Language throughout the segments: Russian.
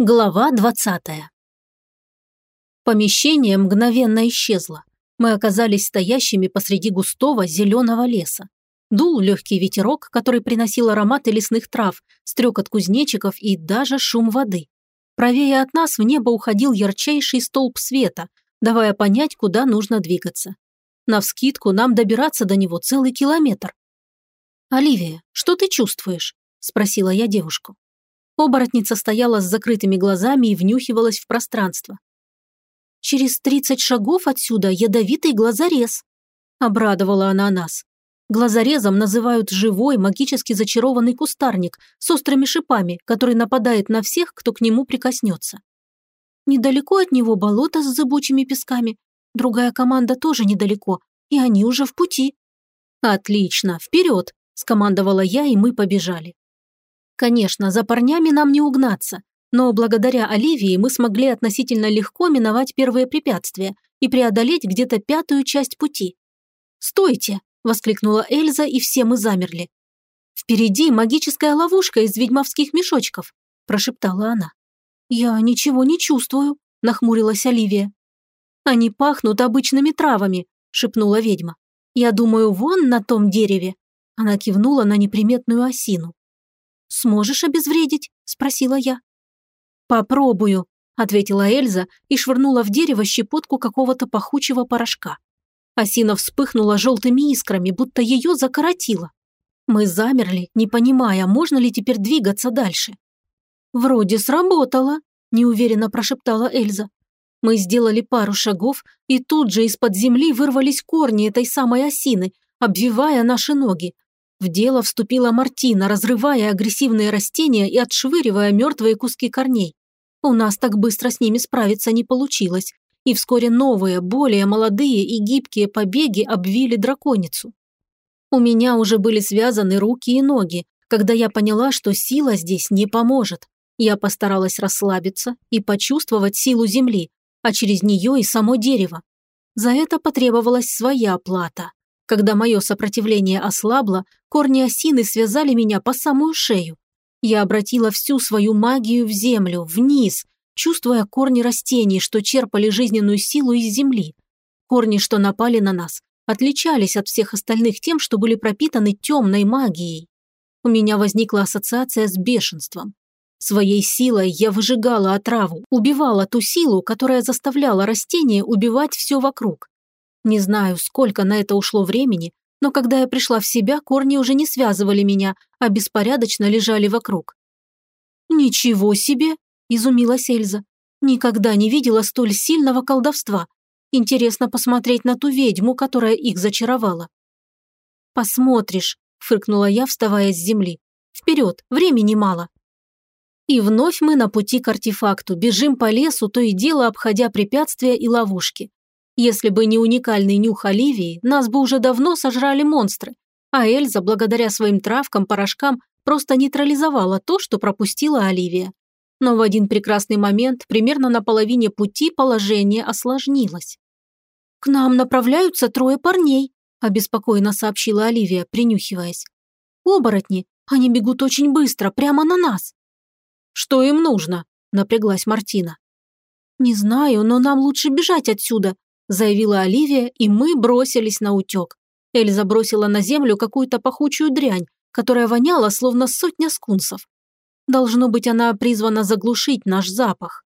Глава двадцатая. Помещение мгновенно исчезло. Мы оказались стоящими посреди густого зеленого леса. Дул легкий ветерок, который приносил ароматы лесных трав, стрекот кузнечиков и даже шум воды. Правее от нас в небо уходил ярчайший столб света, давая понять, куда нужно двигаться. Навскидку нам добираться до него целый километр. «Оливия, что ты чувствуешь?» – спросила я девушку. Оборотница стояла с закрытыми глазами и внюхивалась в пространство. «Через тридцать шагов отсюда ядовитый глазорез», – обрадовала она нас. Глазорезом называют живой, магически зачарованный кустарник с острыми шипами, который нападает на всех, кто к нему прикоснется. Недалеко от него болото с зыбучими песками. Другая команда тоже недалеко, и они уже в пути. «Отлично, вперед!» – скомандовала я, и мы побежали. Конечно, за парнями нам не угнаться, но благодаря Оливии мы смогли относительно легко миновать первые препятствия и преодолеть где-то пятую часть пути. «Стойте!» – воскликнула Эльза, и все мы замерли. «Впереди магическая ловушка из ведьмовских мешочков», – прошептала она. «Я ничего не чувствую», – нахмурилась Оливия. «Они пахнут обычными травами», – шепнула ведьма. «Я думаю, вон на том дереве». Она кивнула на неприметную осину. «Сможешь обезвредить?» – спросила я. «Попробую», – ответила Эльза и швырнула в дерево щепотку какого-то пахучего порошка. Осина вспыхнула желтыми искрами, будто ее закоротило. Мы замерли, не понимая, можно ли теперь двигаться дальше. «Вроде сработало», – неуверенно прошептала Эльза. Мы сделали пару шагов, и тут же из-под земли вырвались корни этой самой осины, обвивая наши ноги, в дело вступила Мартина, разрывая агрессивные растения и отшвыривая мертвые куски корней. У нас так быстро с ними справиться не получилось, и вскоре новые, более молодые и гибкие побеги обвили драконицу. У меня уже были связаны руки и ноги, когда я поняла, что сила здесь не поможет. Я постаралась расслабиться и почувствовать силу земли, а через нее и само дерево. За это потребовалась своя плата. Когда мое сопротивление ослабло, корни осины связали меня по самую шею. Я обратила всю свою магию в землю, вниз, чувствуя корни растений, что черпали жизненную силу из земли. Корни, что напали на нас, отличались от всех остальных тем, что были пропитаны темной магией. У меня возникла ассоциация с бешенством. Своей силой я выжигала отраву, убивала ту силу, которая заставляла растения убивать все вокруг. Не знаю, сколько на это ушло времени, но когда я пришла в себя, корни уже не связывали меня, а беспорядочно лежали вокруг. «Ничего себе!» – изумилась Эльза. «Никогда не видела столь сильного колдовства. Интересно посмотреть на ту ведьму, которая их зачаровала». «Посмотришь», – фыркнула я, вставая с земли. «Вперед, времени мало». И вновь мы на пути к артефакту, бежим по лесу, то и дело обходя препятствия и ловушки. Если бы не уникальный нюх Оливии, нас бы уже давно сожрали монстры, а Эльза, благодаря своим травкам, порошкам, просто нейтрализовала то, что пропустила Оливия. Но в один прекрасный момент, примерно на половине пути, положение осложнилось. «К нам направляются трое парней», – обеспокоенно сообщила Оливия, принюхиваясь. «Оборотни, они бегут очень быстро, прямо на нас». «Что им нужно?» – напряглась Мартина. «Не знаю, но нам лучше бежать отсюда заявила Оливия, и мы бросились на утек. Эльза бросила на землю какую-то пахучую дрянь, которая воняла, словно сотня скунсов. Должно быть, она призвана заглушить наш запах.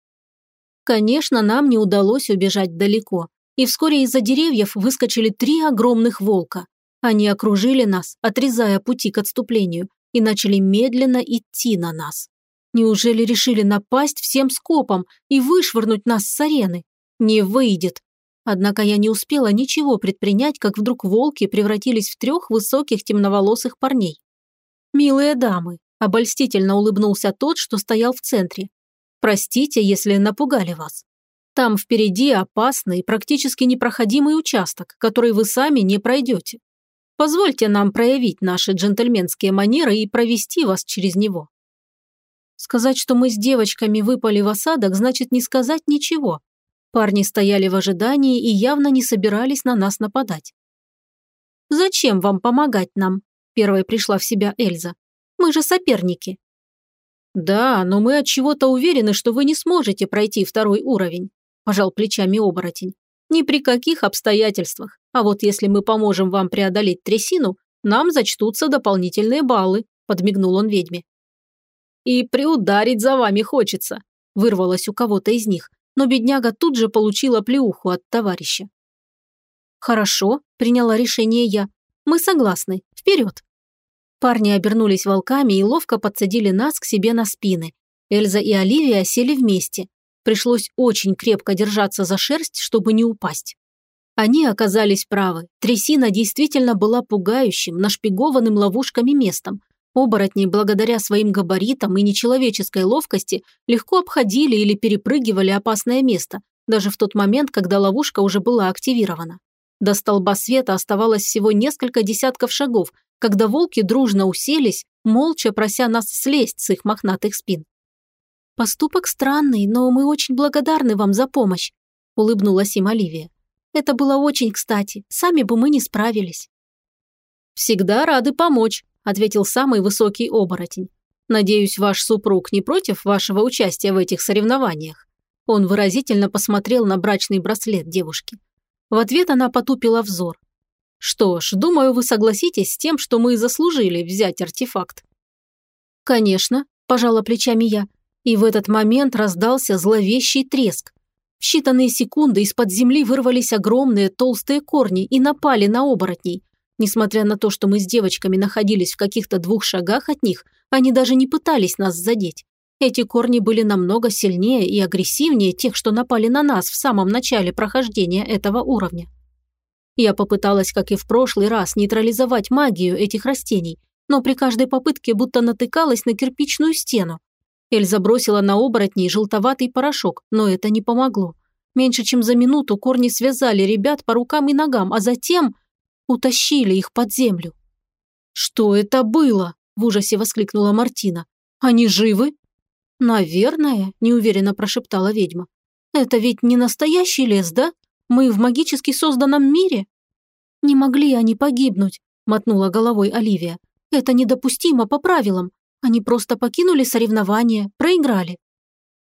Конечно, нам не удалось убежать далеко, и вскоре из-за деревьев выскочили три огромных волка. Они окружили нас, отрезая пути к отступлению, и начали медленно идти на нас. Неужели решили напасть всем скопом и вышвырнуть нас с арены? Не выйдет. Однако я не успела ничего предпринять, как вдруг волки превратились в трех высоких темноволосых парней. «Милые дамы», – обольстительно улыбнулся тот, что стоял в центре. «Простите, если напугали вас. Там впереди опасный, практически непроходимый участок, который вы сами не пройдете. Позвольте нам проявить наши джентльменские манеры и провести вас через него». Сказать, что мы с девочками выпали в осадок, значит не сказать ничего. Парни стояли в ожидании и явно не собирались на нас нападать. «Зачем вам помогать нам?» – первой пришла в себя Эльза. «Мы же соперники». Да, но мы от чего-то уверены, что вы не сможете пройти второй уровень, пожал плечами оборотень. Ни при каких обстоятельствах. А вот если мы поможем вам преодолеть трясину, нам зачтутся дополнительные баллы, подмигнул он ведьме. И приударить за вами хочется, вырвалось у кого-то из них, но бедняга тут же получила плеуху от товарища. «Хорошо», – приняла решение я. «Мы согласны. Вперед!» Парни обернулись волками и ловко подсадили нас к себе на спины. Эльза и Оливия сели вместе. Пришлось очень крепко держаться за шерсть, чтобы не упасть. Они оказались правы. Трясина действительно была пугающим, нашпигованным ловушками местом. Оборотни, благодаря своим габаритам и нечеловеческой ловкости, легко обходили или перепрыгивали опасное место, даже в тот момент, когда ловушка уже была активирована. До столба света оставалось всего несколько десятков шагов, когда волки дружно уселись, молча прося нас слезть с их мохнатых спин. «Поступок странный, но мы очень благодарны вам за помощь», – улыбнулась им Оливия. «Это было очень кстати, сами бы мы не справились». «Всегда рады помочь», – ответил самый высокий оборотень. «Надеюсь, ваш супруг не против вашего участия в этих соревнованиях?» Он выразительно посмотрел на брачный браслет девушки. В ответ она потупила взор. «Что ж, думаю, вы согласитесь с тем, что мы заслужили взять артефакт». «Конечно», – пожала плечами я, и в этот момент раздался зловещий треск. В считанные секунды из-под земли вырвались огромные толстые корни и напали на оборотней. Несмотря на то, что мы с девочками находились в каких-то двух шагах от них, они даже не пытались нас задеть. Эти корни были намного сильнее и агрессивнее тех, что напали на нас в самом начале прохождения этого уровня. Я попыталась, как и в прошлый раз, нейтрализовать магию этих растений, но при каждой попытке будто натыкалась на кирпичную стену. Эльза бросила на оборотней желтоватый порошок, но это не помогло. Меньше чем за минуту корни связали ребят по рукам и ногам, а затем утащили их под землю. «Что это было?» – в ужасе воскликнула Мартина. «Они живы?» «Наверное», – неуверенно прошептала ведьма. «Это ведь не настоящий лес, да? Мы в магически созданном мире?» «Не могли они погибнуть», – мотнула головой Оливия. «Это недопустимо по правилам. Они просто покинули соревнования, проиграли».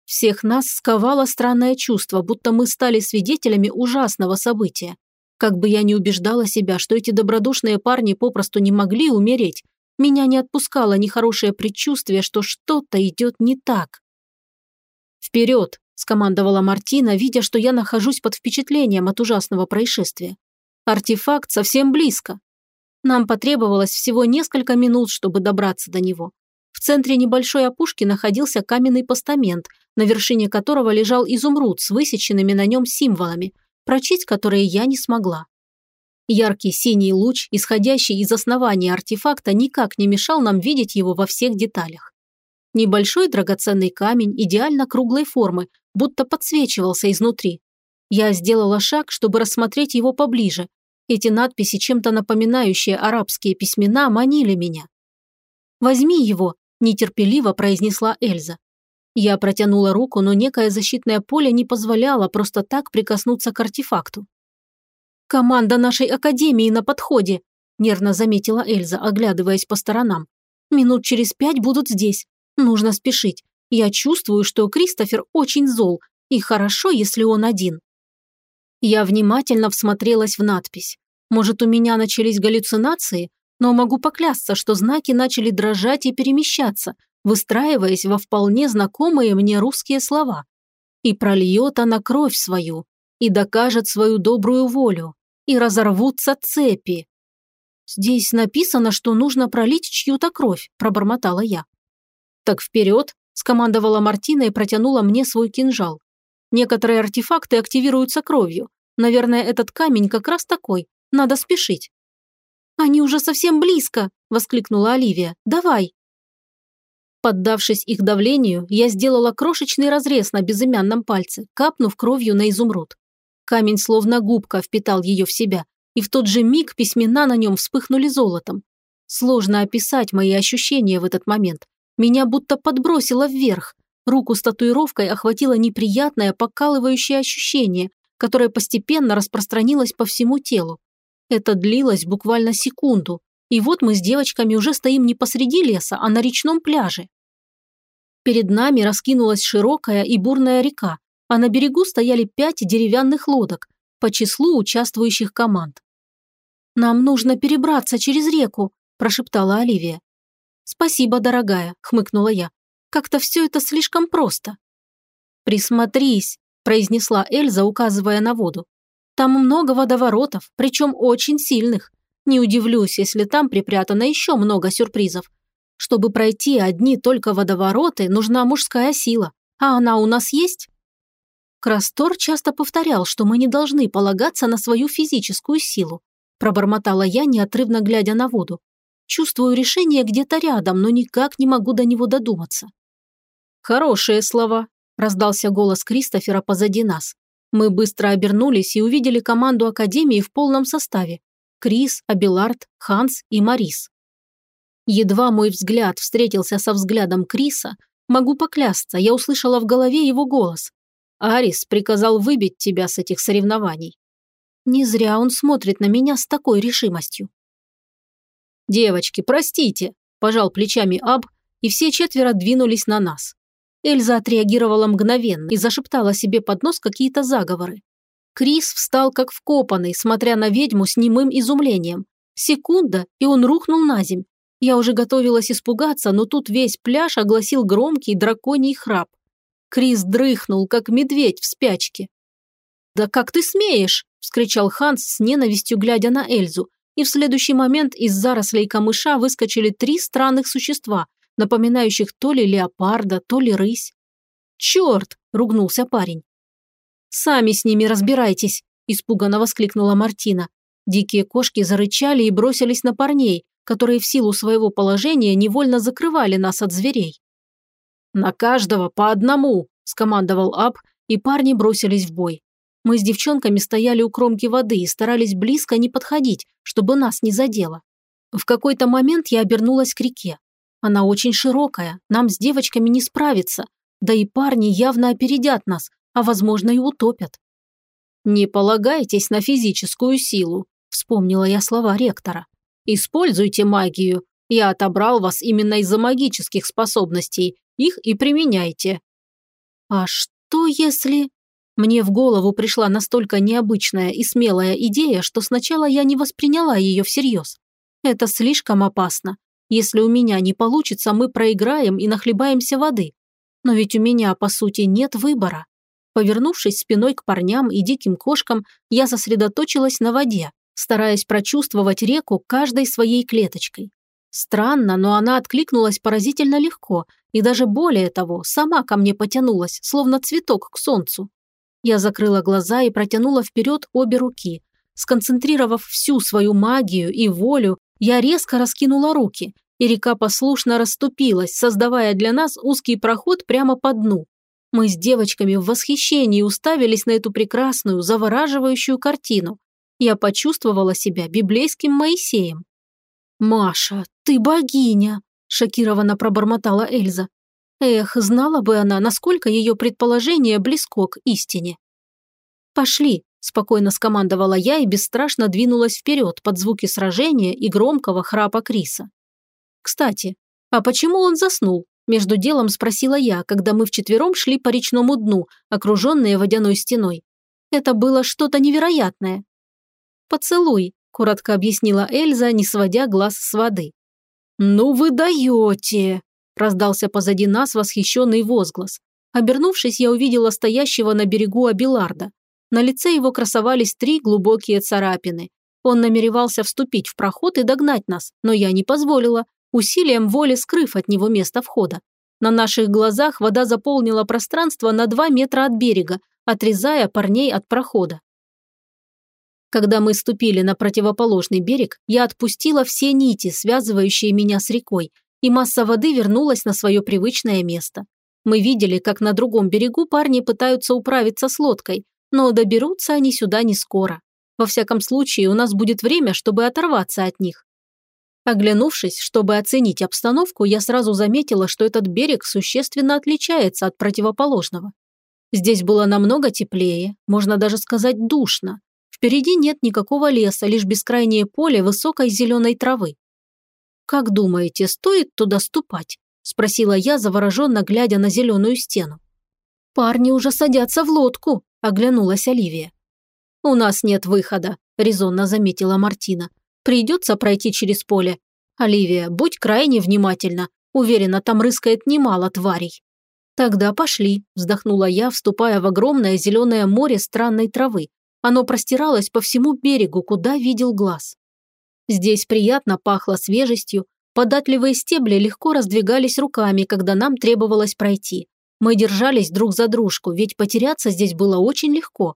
Всех нас сковало странное чувство, будто мы стали свидетелями ужасного события. Как бы я ни убеждала себя, что эти добродушные парни попросту не могли умереть, меня не отпускало нехорошее предчувствие, что что-то идет не так. «Вперед!» – скомандовала Мартина, видя, что я нахожусь под впечатлением от ужасного происшествия. «Артефакт совсем близко. Нам потребовалось всего несколько минут, чтобы добраться до него. В центре небольшой опушки находился каменный постамент, на вершине которого лежал изумруд с высеченными на нем символами, прочесть которые я не смогла. Яркий синий луч, исходящий из основания артефакта, никак не мешал нам видеть его во всех деталях. Небольшой драгоценный камень идеально круглой формы, будто подсвечивался изнутри. Я сделала шаг, чтобы рассмотреть его поближе. Эти надписи, чем-то напоминающие арабские письмена, манили меня. «Возьми его», – нетерпеливо произнесла Эльза. Я протянула руку, но некое защитное поле не позволяло просто так прикоснуться к артефакту. «Команда нашей академии на подходе», – нервно заметила Эльза, оглядываясь по сторонам. «Минут через пять будут здесь. Нужно спешить. Я чувствую, что Кристофер очень зол, и хорошо, если он один». Я внимательно всмотрелась в надпись. Может, у меня начались галлюцинации, но могу поклясться, что знаки начали дрожать и перемещаться, выстраиваясь во вполне знакомые мне русские слова. И прольет она кровь свою, и докажет свою добрую волю и разорвутся цепи. «Здесь написано, что нужно пролить чью-то кровь», – пробормотала я. «Так вперед!» – скомандовала Мартина и протянула мне свой кинжал. «Некоторые артефакты активируются кровью. Наверное, этот камень как раз такой. Надо спешить». «Они уже совсем близко!» – воскликнула Оливия. «Давай!» Поддавшись их давлению, я сделала крошечный разрез на безымянном пальце, капнув кровью на изумруд. Камень словно губка впитал ее в себя, и в тот же миг письмена на нем вспыхнули золотом. Сложно описать мои ощущения в этот момент. Меня будто подбросило вверх. Руку с татуировкой охватило неприятное покалывающее ощущение, которое постепенно распространилось по всему телу. Это длилось буквально секунду, и вот мы с девочками уже стоим не посреди леса, а на речном пляже. Перед нами раскинулась широкая и бурная река, а на берегу стояли пять деревянных лодок по числу участвующих команд. «Нам нужно перебраться через реку», – прошептала Оливия. «Спасибо, дорогая», – хмыкнула я. «Как-то все это слишком просто». «Присмотрись», – произнесла Эльза, указывая на воду. «Там много водоворотов, причем очень сильных. Не удивлюсь, если там припрятано еще много сюрпризов. Чтобы пройти одни только водовороты, нужна мужская сила. А она у нас есть?» Крастор часто повторял, что мы не должны полагаться на свою физическую силу. Пробормотала я, неотрывно глядя на воду. Чувствую решение где-то рядом, но никак не могу до него додуматься. «Хорошие слова», – раздался голос Кристофера позади нас. Мы быстро обернулись и увидели команду Академии в полном составе. Крис, Абилард, Ханс и Марис. Едва мой взгляд встретился со взглядом Криса, могу поклясться, я услышала в голове его голос. «Арис приказал выбить тебя с этих соревнований». Не зря он смотрит на меня с такой решимостью. «Девочки, простите», – пожал плечами Аб, и все четверо двинулись на нас. Эльза отреагировала мгновенно и зашептала себе под нос какие-то заговоры. Крис встал как вкопанный, смотря на ведьму с немым изумлением. Секунда, и он рухнул на земь. Я уже готовилась испугаться, но тут весь пляж огласил громкий драконий храп. Крис дрыхнул, как медведь в спячке. «Да как ты смеешь?» – вскричал Ханс с ненавистью, глядя на Эльзу. И в следующий момент из зарослей камыша выскочили три странных существа, напоминающих то ли леопарда, то ли рысь. «Черт!» – ругнулся парень. «Сами с ними разбирайтесь!» – испуганно воскликнула Мартина. Дикие кошки зарычали и бросились на парней, которые в силу своего положения невольно закрывали нас от зверей. «На каждого по одному!» – скомандовал Аб, и парни бросились в бой. Мы с девчонками стояли у кромки воды и старались близко не подходить, чтобы нас не задело. В какой-то момент я обернулась к реке. Она очень широкая, нам с девочками не справиться, да и парни явно опередят нас, а возможно и утопят. «Не полагайтесь на физическую силу», – вспомнила я слова ректора. «Используйте магию. Я отобрал вас именно из-за магических способностей. Их и применяйте». «А что если...» Мне в голову пришла настолько необычная и смелая идея, что сначала я не восприняла ее всерьез. Это слишком опасно. Если у меня не получится, мы проиграем и нахлебаемся воды. Но ведь у меня, по сути, нет выбора. Повернувшись спиной к парням и диким кошкам, я сосредоточилась на воде, стараясь прочувствовать реку каждой своей клеточкой. Странно, но она откликнулась поразительно легко, и даже более того, сама ко мне потянулась, словно цветок к солнцу. Я закрыла глаза и протянула вперед обе руки. Сконцентрировав всю свою магию и волю, я резко раскинула руки, и река послушно расступилась, создавая для нас узкий проход прямо по дну. Мы с девочками в восхищении уставились на эту прекрасную, завораживающую картину. Я почувствовала себя библейским Моисеем. «Маша, ты богиня!» – шокированно пробормотала Эльза. Эх, знала бы она, насколько ее предположение близко к истине. «Пошли», – спокойно скомандовала я и бесстрашно двинулась вперед под звуки сражения и громкого храпа Криса. «Кстати, а почему он заснул?» Между делом спросила я, когда мы вчетвером шли по речному дну, окруженные водяной стеной. Это было что-то невероятное. «Поцелуй», – коротко объяснила Эльза, не сводя глаз с воды. «Ну вы даете!» – раздался позади нас восхищенный возглас. Обернувшись, я увидела стоящего на берегу Абиларда. На лице его красовались три глубокие царапины. Он намеревался вступить в проход и догнать нас, но я не позволила, усилием воли скрыв от него место входа. На наших глазах вода заполнила пространство на два метра от берега, отрезая парней от прохода. Когда мы ступили на противоположный берег, я отпустила все нити, связывающие меня с рекой, и масса воды вернулась на свое привычное место. Мы видели, как на другом берегу парни пытаются управиться с лодкой, но доберутся они сюда не скоро. Во всяком случае, у нас будет время, чтобы оторваться от них. Оглянувшись, чтобы оценить обстановку, я сразу заметила, что этот берег существенно отличается от противоположного. Здесь было намного теплее, можно даже сказать душно. Впереди нет никакого леса, лишь бескрайнее поле высокой зеленой травы. «Как думаете, стоит туда ступать?» – спросила я, завороженно глядя на зеленую стену. «Парни уже садятся в лодку», – оглянулась Оливия. «У нас нет выхода», – резонно заметила Мартина. «Придется пройти через поле. Оливия, будь крайне внимательна. Уверена, там рыскает немало тварей». «Тогда пошли», – вздохнула я, вступая в огромное зеленое море странной травы. Оно простиралось по всему берегу, куда видел глаз. Здесь приятно пахло свежестью, податливые стебли легко раздвигались руками, когда нам требовалось пройти. Мы держались друг за дружку, ведь потеряться здесь было очень легко.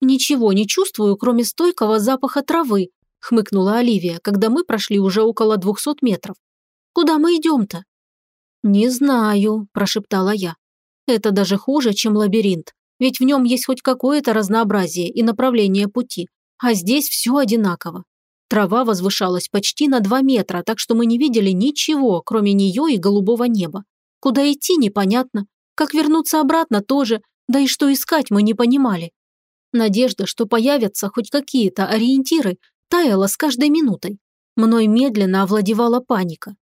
«Ничего не чувствую, кроме стойкого запаха травы», – хмыкнула Оливия, когда мы прошли уже около двухсот метров. «Куда мы идем-то?» «Не знаю», – прошептала я. «Это даже хуже, чем лабиринт, ведь в нем есть хоть какое-то разнообразие и направление пути, а здесь все одинаково. Трава возвышалась почти на два метра, так что мы не видели ничего, кроме нее и голубого неба. Куда идти, непонятно. Как вернуться обратно тоже, да и что искать мы не понимали. Надежда, что появятся хоть какие-то ориентиры, таяла с каждой минутой. Мной медленно овладевала паника.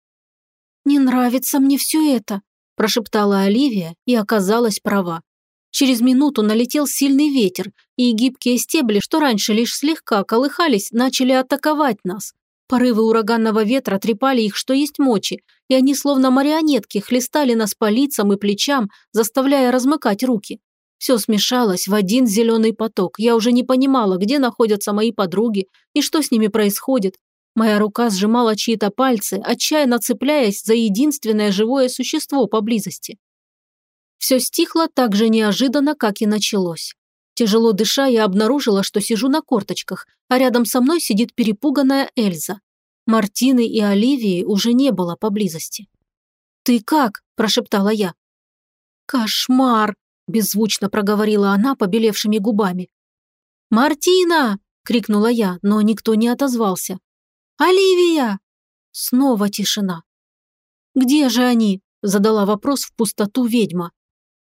«Не нравится мне все это», – прошептала Оливия и оказалась права. Через минуту налетел сильный ветер, и гибкие стебли, что раньше лишь слегка колыхались, начали атаковать нас. Порывы ураганного ветра трепали их, что есть мочи, и они словно марионетки хлестали нас по лицам и плечам, заставляя размыкать руки. Все смешалось в один зеленый поток. Я уже не понимала, где находятся мои подруги и что с ними происходит. Моя рука сжимала чьи-то пальцы, отчаянно цепляясь за единственное живое существо поблизости. Все стихло так же неожиданно, как и началось. Тяжело дыша, я обнаружила, что сижу на корточках, а рядом со мной сидит перепуганная Эльза. Мартины и Оливии уже не было поблизости. «Ты как?» – прошептала я. «Кошмар!» – беззвучно проговорила она побелевшими губами. «Мартина!» – крикнула я, но никто не отозвался. «Оливия!» Снова тишина. «Где же они?» – задала вопрос в пустоту ведьма.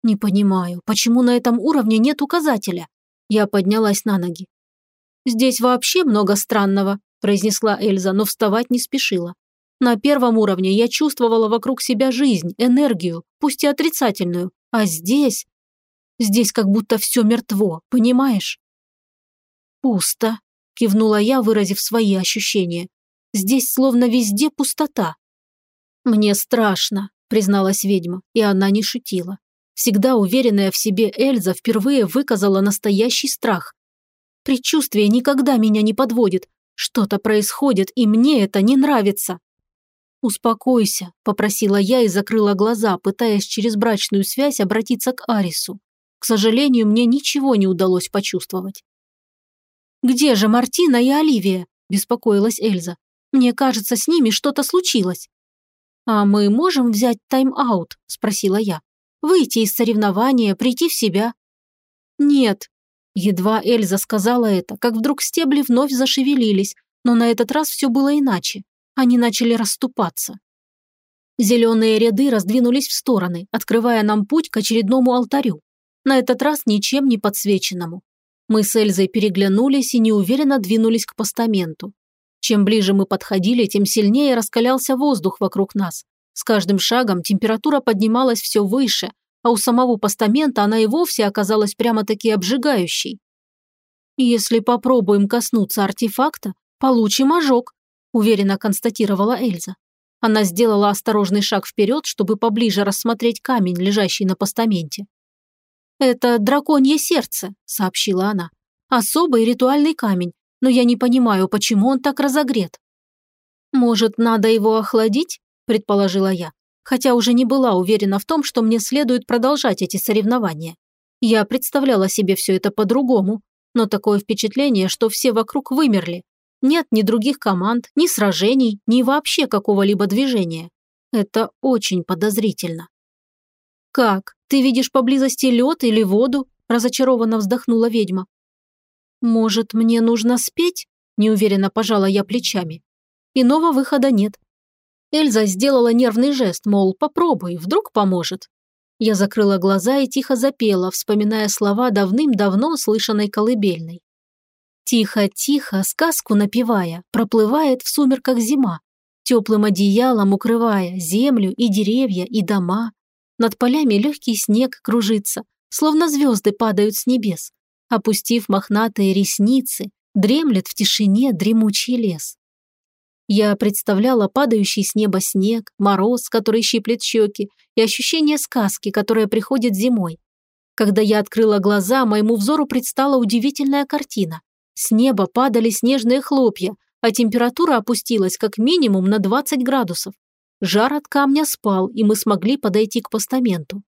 «Не понимаю, почему на этом уровне нет указателя?» Я поднялась на ноги. «Здесь вообще много странного», – произнесла Эльза, но вставать не спешила. «На первом уровне я чувствовала вокруг себя жизнь, энергию, пусть и отрицательную, а здесь... Здесь как будто все мертво, понимаешь?» «Пусто», – кивнула я, выразив свои ощущения. «Здесь словно везде пустота». «Мне страшно», – призналась ведьма, и она не шутила. Всегда уверенная в себе Эльза впервые выказала настоящий страх. Предчувствие никогда меня не подводит. Что-то происходит, и мне это не нравится. «Успокойся», – попросила я и закрыла глаза, пытаясь через брачную связь обратиться к Арису. К сожалению, мне ничего не удалось почувствовать. «Где же Мартина и Оливия?» – беспокоилась Эльза. «Мне кажется, с ними что-то случилось». «А мы можем взять тайм-аут?» – спросила я. Выйти из соревнования, прийти в себя. Нет. Едва Эльза сказала это, как вдруг стебли вновь зашевелились, но на этот раз все было иначе. Они начали расступаться. Зеленые ряды раздвинулись в стороны, открывая нам путь к очередному алтарю. На этот раз ничем не подсвеченному. Мы с Эльзой переглянулись и неуверенно двинулись к постаменту. Чем ближе мы подходили, тем сильнее раскалялся воздух вокруг нас. С каждым шагом температура поднималась все выше, а у самого постамента она и вовсе оказалась прямо-таки обжигающей. «Если попробуем коснуться артефакта, получим ожог», уверенно констатировала Эльза. Она сделала осторожный шаг вперед, чтобы поближе рассмотреть камень, лежащий на постаменте. «Это драконье сердце», – сообщила она. «Особый ритуальный камень, но я не понимаю, почему он так разогрет». «Может, надо его охладить?» предположила я, хотя уже не была уверена в том, что мне следует продолжать эти соревнования. Я представляла себе все это по-другому, но такое впечатление, что все вокруг вымерли. Нет ни других команд, ни сражений, ни вообще какого-либо движения. Это очень подозрительно. «Как? Ты видишь поблизости лед или воду?» – разочарованно вздохнула ведьма. «Может, мне нужно спеть?» – неуверенно пожала я плечами. Иного выхода нет. Эльза сделала нервный жест, мол, попробуй, вдруг поможет. Я закрыла глаза и тихо запела, вспоминая слова давным-давно слышанной колыбельной. Тихо-тихо, сказку напевая, проплывает в сумерках зима. теплым одеялом укрывая землю и деревья и дома. Над полями легкий снег кружится, словно звезды падают с небес. Опустив мохнатые ресницы, дремлет в тишине дремучий лес. Я представляла падающий с неба снег, мороз, который щиплет щеки, и ощущение сказки, которая приходит зимой. Когда я открыла глаза, моему взору предстала удивительная картина. С неба падали снежные хлопья, а температура опустилась как минимум на 20 градусов. Жар от камня спал, и мы смогли подойти к постаменту.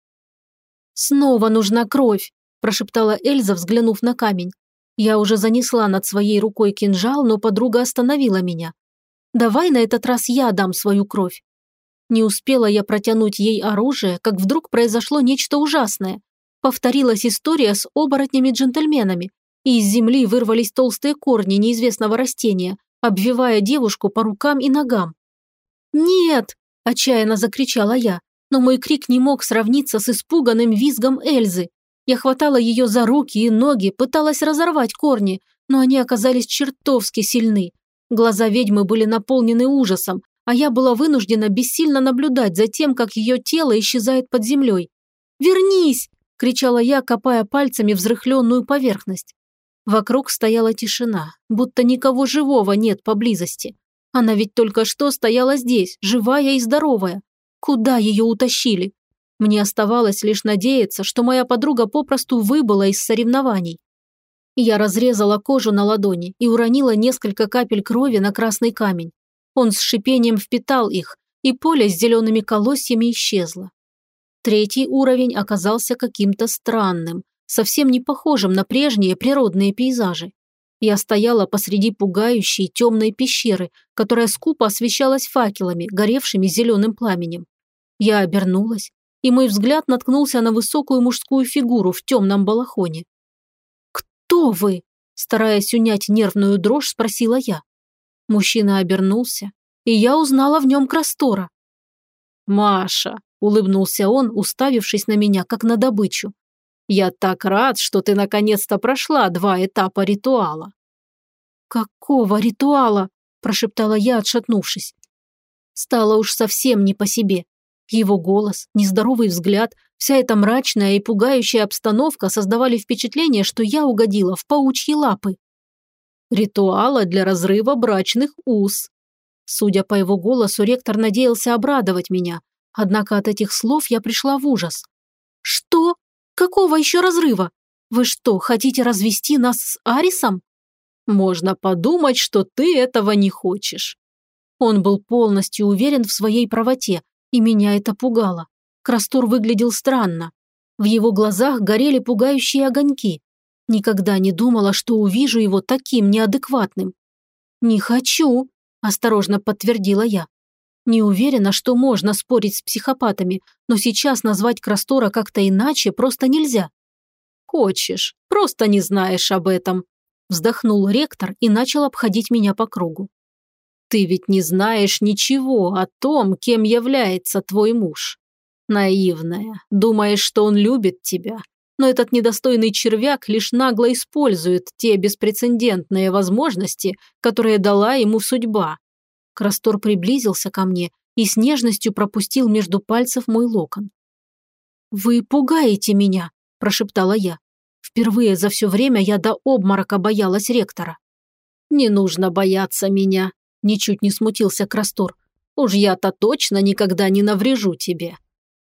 «Снова нужна кровь», – прошептала Эльза, взглянув на камень. Я уже занесла над своей рукой кинжал, но подруга остановила меня. «Давай на этот раз я дам свою кровь». Не успела я протянуть ей оружие, как вдруг произошло нечто ужасное. Повторилась история с оборотнями-джентльменами, и из земли вырвались толстые корни неизвестного растения, обвивая девушку по рукам и ногам. «Нет!» – отчаянно закричала я, но мой крик не мог сравниться с испуганным визгом Эльзы. Я хватала ее за руки и ноги, пыталась разорвать корни, но они оказались чертовски сильны. Глаза ведьмы были наполнены ужасом, а я была вынуждена бессильно наблюдать за тем, как ее тело исчезает под землей. «Вернись!» – кричала я, копая пальцами взрыхленную поверхность. Вокруг стояла тишина, будто никого живого нет поблизости. Она ведь только что стояла здесь, живая и здоровая. Куда ее утащили? Мне оставалось лишь надеяться, что моя подруга попросту выбыла из соревнований. Я разрезала кожу на ладони и уронила несколько капель крови на красный камень. Он с шипением впитал их, и поле с зелеными колосьями исчезло. Третий уровень оказался каким-то странным, совсем не похожим на прежние природные пейзажи. Я стояла посреди пугающей темной пещеры, которая скупо освещалась факелами, горевшими зеленым пламенем. Я обернулась и мой взгляд наткнулся на высокую мужскую фигуру в темном балахоне. «Кто вы?» – стараясь унять нервную дрожь, спросила я. Мужчина обернулся, и я узнала в нем Крастора. «Маша», – улыбнулся он, уставившись на меня, как на добычу. «Я так рад, что ты наконец-то прошла два этапа ритуала». «Какого ритуала?» – прошептала я, отшатнувшись. Стало уж совсем не по себе. Его голос, нездоровый взгляд, вся эта мрачная и пугающая обстановка создавали впечатление, что я угодила в паучьи лапы. Ритуала для разрыва брачных уз. Судя по его голосу, ректор надеялся обрадовать меня, однако от этих слов я пришла в ужас. «Что? Какого еще разрыва? Вы что, хотите развести нас с Арисом?» «Можно подумать, что ты этого не хочешь». Он был полностью уверен в своей правоте, и меня это пугало. Крастор выглядел странно. В его глазах горели пугающие огоньки. Никогда не думала, что увижу его таким неадекватным. «Не хочу», – осторожно подтвердила я. Не уверена, что можно спорить с психопатами, но сейчас назвать Крастора как-то иначе просто нельзя. «Хочешь, просто не знаешь об этом», – вздохнул ректор и начал обходить меня по кругу. Ты ведь не знаешь ничего о том, кем является твой муж. Наивная, думаешь, что он любит тебя, но этот недостойный червяк лишь нагло использует те беспрецедентные возможности, которые дала ему судьба. Крастор приблизился ко мне и с нежностью пропустил между пальцев мой локон. «Вы пугаете меня», – прошептала я. Впервые за все время я до обморока боялась ректора. «Не нужно бояться меня», Ничуть не смутился Крастор. «Уж я-то точно никогда не наврежу тебе.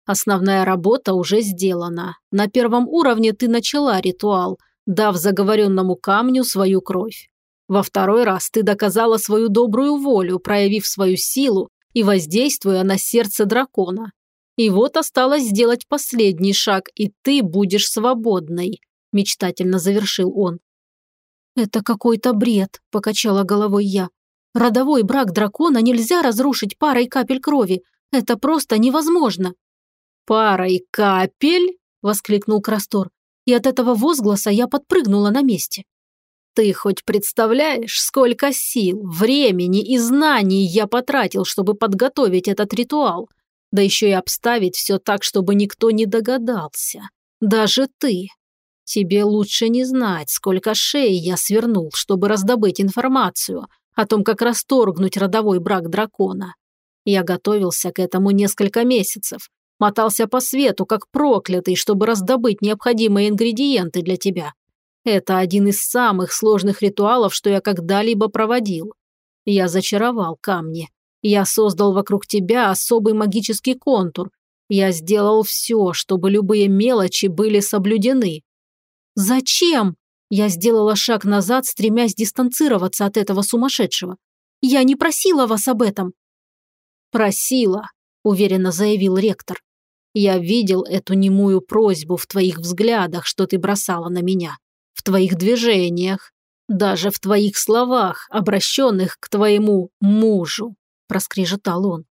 Основная работа уже сделана. На первом уровне ты начала ритуал, дав заговоренному камню свою кровь. Во второй раз ты доказала свою добрую волю, проявив свою силу и воздействуя на сердце дракона. И вот осталось сделать последний шаг, и ты будешь свободной», – мечтательно завершил он. «Это какой-то бред», – покачала головой я. Родовой брак дракона нельзя разрушить парой капель крови. Это просто невозможно. «Парой капель?» – воскликнул Крастор. И от этого возгласа я подпрыгнула на месте. «Ты хоть представляешь, сколько сил, времени и знаний я потратил, чтобы подготовить этот ритуал? Да еще и обставить все так, чтобы никто не догадался. Даже ты. Тебе лучше не знать, сколько шеи я свернул, чтобы раздобыть информацию, о том, как расторгнуть родовой брак дракона. Я готовился к этому несколько месяцев, мотался по свету, как проклятый, чтобы раздобыть необходимые ингредиенты для тебя. Это один из самых сложных ритуалов, что я когда-либо проводил. Я зачаровал камни. Я создал вокруг тебя особый магический контур. Я сделал все, чтобы любые мелочи были соблюдены. Зачем? Я сделала шаг назад, стремясь дистанцироваться от этого сумасшедшего. Я не просила вас об этом. Просила, уверенно заявил ректор. Я видел эту немую просьбу в твоих взглядах, что ты бросала на меня в твоих движениях, даже в твоих словах, обращенных к твоему мужу», – проскрежетал он.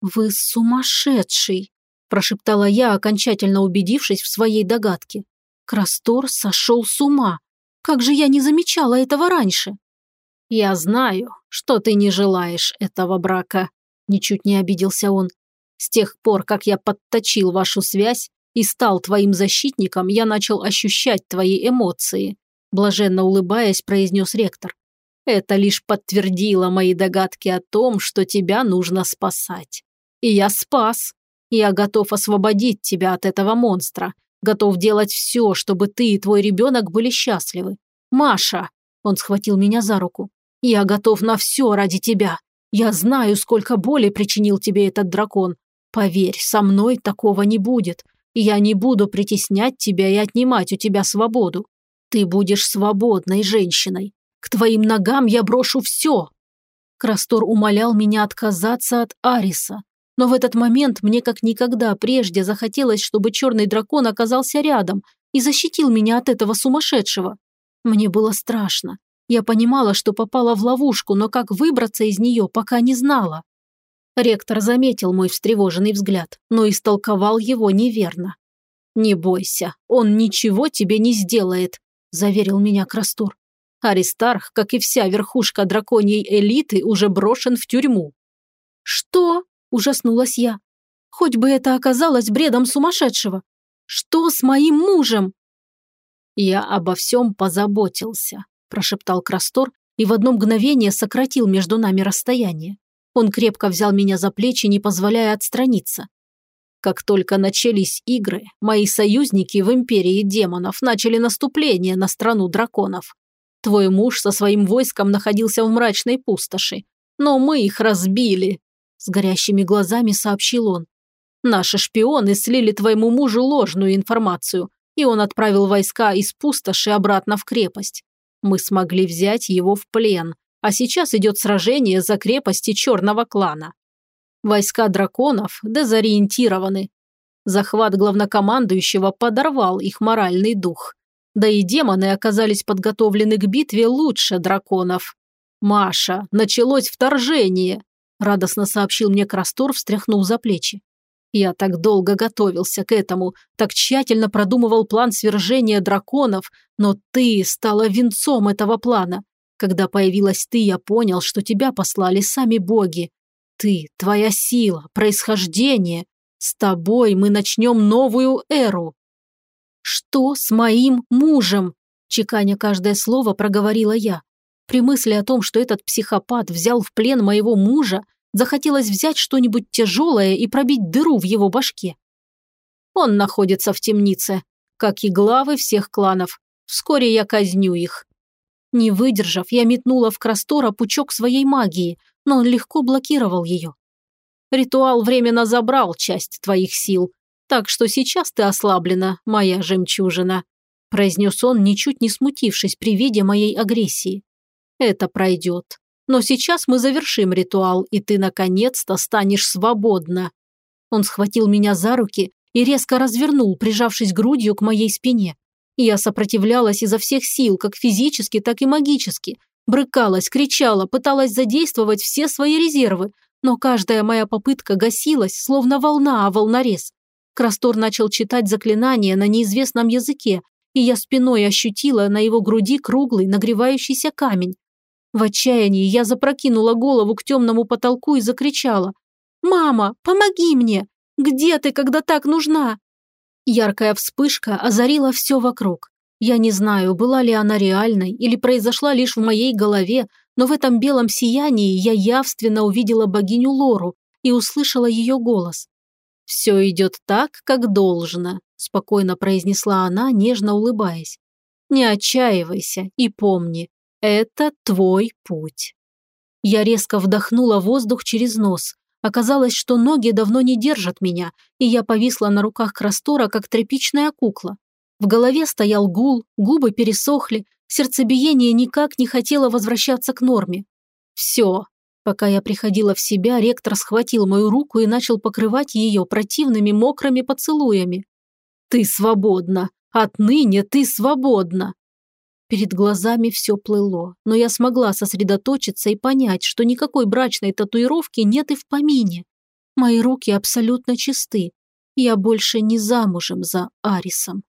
«Вы сумасшедший!» – прошептала я, окончательно убедившись в своей догадке. Крастор сошел с ума. Как же я не замечала этого раньше? «Я знаю, что ты не желаешь этого брака», – ничуть не обиделся он. «С тех пор, как я подточил вашу связь, и стал твоим защитником, я начал ощущать твои эмоции», блаженно улыбаясь, произнес ректор. «Это лишь подтвердило мои догадки о том, что тебя нужно спасать. И я спас. Я готов освободить тебя от этого монстра, готов делать все, чтобы ты и твой ребенок были счастливы. Маша!» Он схватил меня за руку. «Я готов на все ради тебя. Я знаю, сколько боли причинил тебе этот дракон. Поверь, со мной такого не будет. Я не буду притеснять тебя и отнимать у тебя свободу. Ты будешь свободной женщиной. К твоим ногам я брошу все. Крастор умолял меня отказаться от Ариса. Но в этот момент мне как никогда прежде захотелось, чтобы черный дракон оказался рядом и защитил меня от этого сумасшедшего. Мне было страшно. Я понимала, что попала в ловушку, но как выбраться из нее, пока не знала. Ректор заметил мой встревоженный взгляд, но истолковал его неверно. «Не бойся, он ничего тебе не сделает», – заверил меня Крастур. Аристарх, как и вся верхушка драконьей элиты, уже брошен в тюрьму. «Что?» – ужаснулась я. «Хоть бы это оказалось бредом сумасшедшего. Что с моим мужем?» «Я обо всем позаботился», – прошептал Крастор и в одно мгновение сократил между нами расстояние. Он крепко взял меня за плечи, не позволяя отстраниться. Как только начались игры, мои союзники в Империи демонов начали наступление на страну драконов. Твой муж со своим войском находился в мрачной пустоши, но мы их разбили», – с горящими глазами сообщил он. «Наши шпионы слили твоему мужу ложную информацию, и он отправил войска из пустоши обратно в крепость. Мы смогли взять его в плен, а сейчас идет сражение за крепости черного клана. Войска драконов дезориентированы. Захват главнокомандующего подорвал их моральный дух. Да и демоны оказались подготовлены к битве лучше драконов. «Маша, началось вторжение!» – радостно сообщил мне Крастор, встряхнув за плечи. Я так долго готовился к этому, так тщательно продумывал план свержения драконов, но ты стала венцом этого плана. Когда появилась ты, я понял, что тебя послали сами боги. Ты, твоя сила, происхождение. С тобой мы начнем новую эру. Что с моим мужем? Чеканя каждое слово, проговорила я. При мысли о том, что этот психопат взял в плен моего мужа, захотелось взять что-нибудь тяжелое и пробить дыру в его башке. Он находится в темнице, как и главы всех кланов. Вскоре я казню их. Не выдержав, я метнула в Крастора пучок своей магии, но он легко блокировал ее. Ритуал временно забрал часть твоих сил, так что сейчас ты ослаблена, моя жемчужина», произнес он, ничуть не смутившись при виде моей агрессии. «Это пройдет. Но сейчас мы завершим ритуал, и ты наконец-то станешь свободна». Он схватил меня за руки и резко развернул, прижавшись грудью к моей спине. Я сопротивлялась изо всех сил, как физически, так и магически. Брыкалась, кричала, пыталась задействовать все свои резервы, но каждая моя попытка гасилась, словно волна о волнорез. Крастор начал читать заклинания на неизвестном языке, и я спиной ощутила на его груди круглый нагревающийся камень. В отчаянии я запрокинула голову к темному потолку и закричала. «Мама, помоги мне! Где ты, когда так нужна?» Яркая вспышка озарила все вокруг. Я не знаю, была ли она реальной или произошла лишь в моей голове, но в этом белом сиянии я явственно увидела богиню Лору и услышала ее голос. «Все идет так, как должно», – спокойно произнесла она, нежно улыбаясь. «Не отчаивайся и помни, это твой путь». Я резко вдохнула воздух через нос. Оказалось, что ноги давно не держат меня, и я повисла на руках Крастора, как тряпичная кукла. В голове стоял гул, губы пересохли, сердцебиение никак не хотело возвращаться к норме. Все. Пока я приходила в себя, ректор схватил мою руку и начал покрывать ее противными мокрыми поцелуями. «Ты свободна! Отныне ты свободна!» Перед глазами все плыло, но я смогла сосредоточиться и понять, что никакой брачной татуировки нет и в помине. Мои руки абсолютно чисты. Я больше не замужем за Арисом.